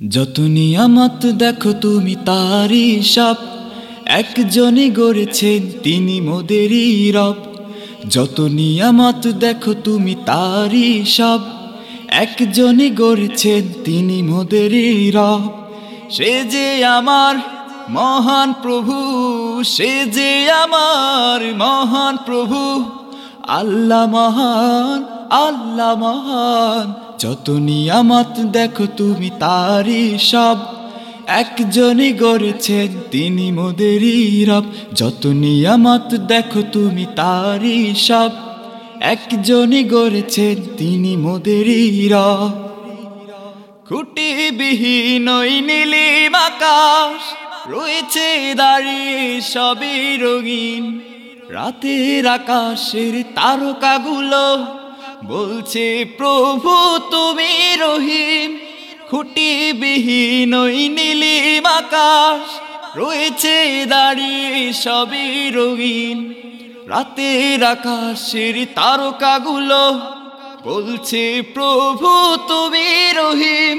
যত নিয়ামত দেখো তুমি তারই সব, একজনই গড়েছেন তিনি মোদেরই রব। যত নিয়ামত দেখো তুমি তারই সব, একজনই গড়েছেন তিনি মোদেরই রব। সে যে আমার মহান প্রভু, সে যে আমার মহান প্রভু, আল্লাহ মহান আল্লাহ মহান, যত নিয়ামত দেখো তুমি তারই সব। একজনই গড়েছেন তিনি মোদেরই রব, যত নিয়ামত দেখো তুমি তারই সব। একজনই গড়েছেন তিনি মোদেরই রব। খুঁটি বিহীন নীলিম আকাশ, রয়েছে দাঁড়িয়ে সবই রঙিন। রাতের আকাশের তারকাগুলো বলছে, প্রভু, তুমি রহিম খুঁটি বিহীন ওই নীলিম আকাশ, রয়েছে দাঁড়িয়ে সবই রঙিন। রাতের আকাশের তারকাগুলো, বলছে, প্রভু, তুমি রহিম,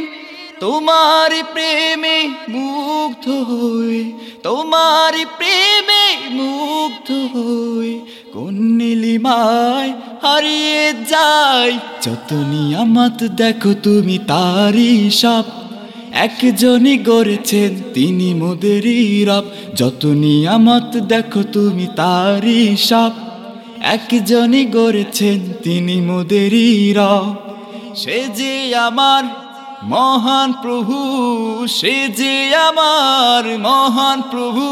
তোমার প্রেমে মুগ্ধ হয়ে তোমার প্রেমে মুগ্ধ হয়ে কোন নীলিমায় হারিয়ে যাই যত নিয়ামত দেখো তুমি তারই সব একজনই গড়েছেন তিনি মোদেরই রব। যত নিয়ামত দেখো তুমি তারই সব একজনই গড়েছেন তিনি মোদেরই রব। সে যে আমার মহান প্রভু, সে যে আমার মহান প্রভু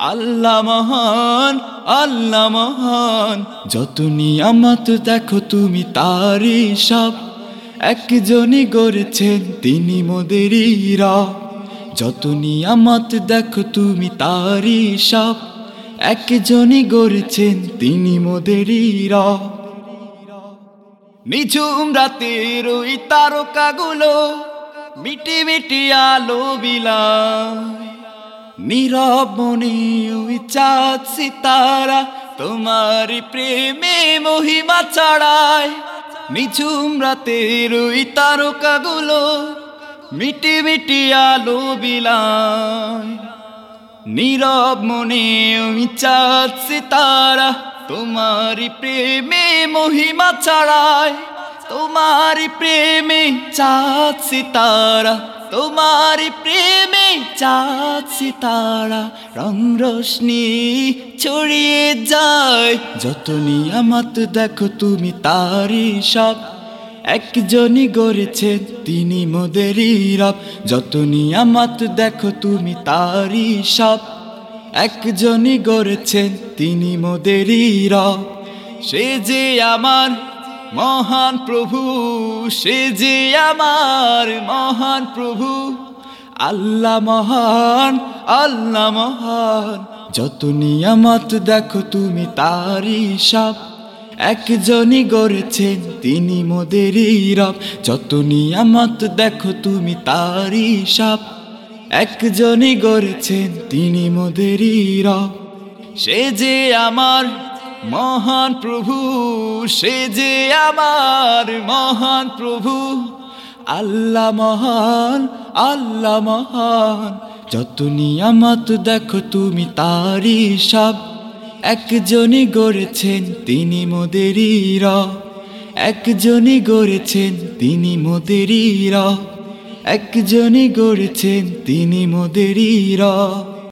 আল্লাহ মহান আল্লাহ মহান। যত নিয়ামত দেখো তুমি তারই সব একজনই গড়েছেন তিনি মোদেরই রব। যত নিয়ামত দেখো তুমি তারই সব একজনই গড়েছেন তিনি মোদেরই রব। নিঝুম রাতের ওই তারকাগুলো মিটি মিটি আলো বিলায়। নীরব মনে ওই চাঁদ সিতারা, তোমার প্রেমে মহিমা চড়ায় নিঝুম রাতের ওই তারকাগুলো মিটি মিটি আলো নীরব মনে ওই চাঁদ সিতারা, তোমারি প্রেমে মহিমা ছাড়ায়। তোমারি প্রেমে চাঁদ সিতারা তোমারি প্রেমে চাঁদ সিতারা রং রোশনি ছড়িয়ে যায়। যত নিয়ামত দেখো তুমি তারি সব, একজনই গড়েছেন তিনি মোদেরই রব। যত নিয়ামত দেখো তুমি তারই সব, একজনই গড়েছেন তিনি মোদেরই রব। সে যে আমার মহান প্রভু, সে যে আমার মহান প্রভু। আল্লাহ মহান আল্লাহ মহান। যত নিয়ামত দেখো তুমি তারই সব। একজনই গড়েছেন, তিনি মোদেরই রব। যত নিয়ামত দেখো তুমি তারই সব। একজনই গড়েছেন, তিনি মোদেরই রব। সে যে আমার মহান প্রভু, সে যে আমার মহান প্রভু। আল্লাহ মহান আল্লাহ মহান। যত নিয়ামত দেখো তুমি তারই সব। একজনই গড়েছেন তিনি মোদেরই রব। একজনই গড়েছেন তিনি মোদেরই রব। একজনই গড়েছেন তিনি মোদেরই রব।